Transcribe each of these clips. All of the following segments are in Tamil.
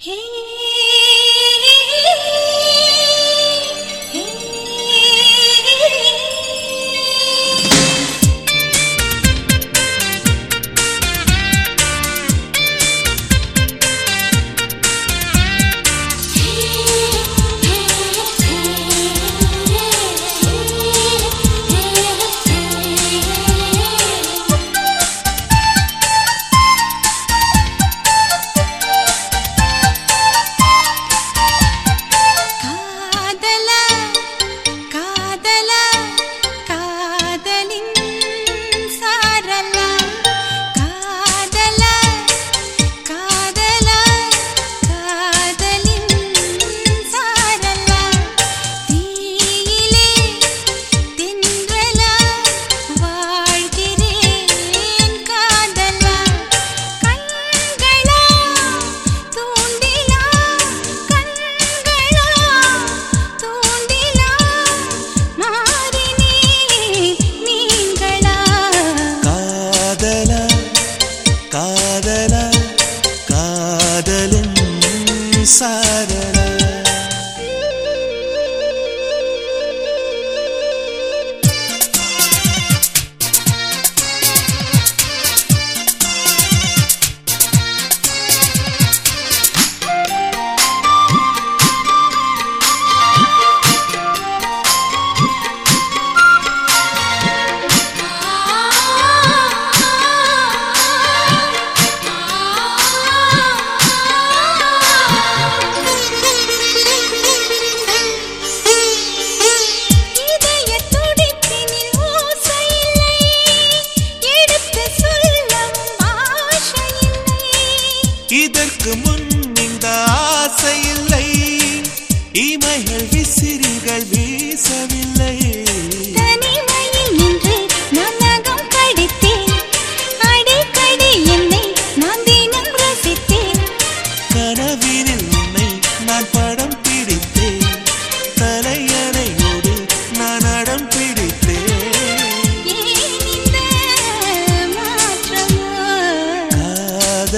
காதலா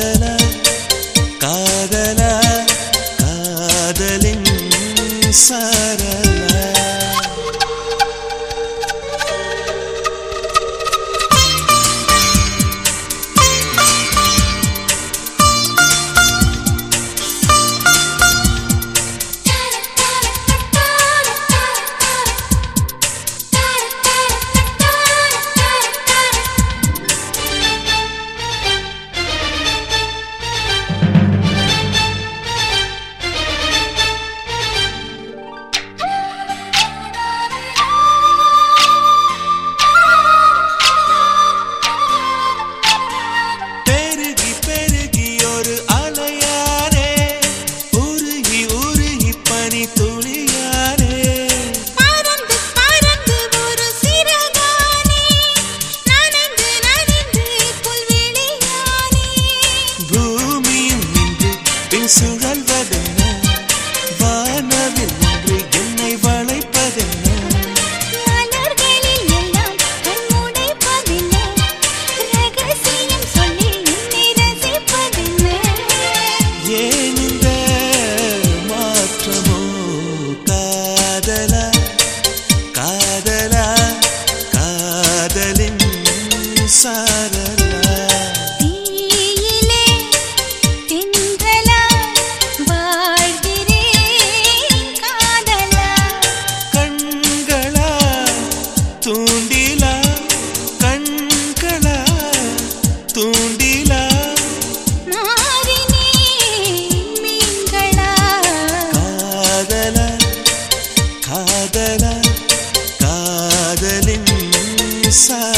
காதலா காதலா சுழல்வதென வானவில் ஒன்று என்னை வளைப்பதென. ஏன் இந்த மாற்றமோ? காதலா? காதலா? காதலின் சாரா? pensar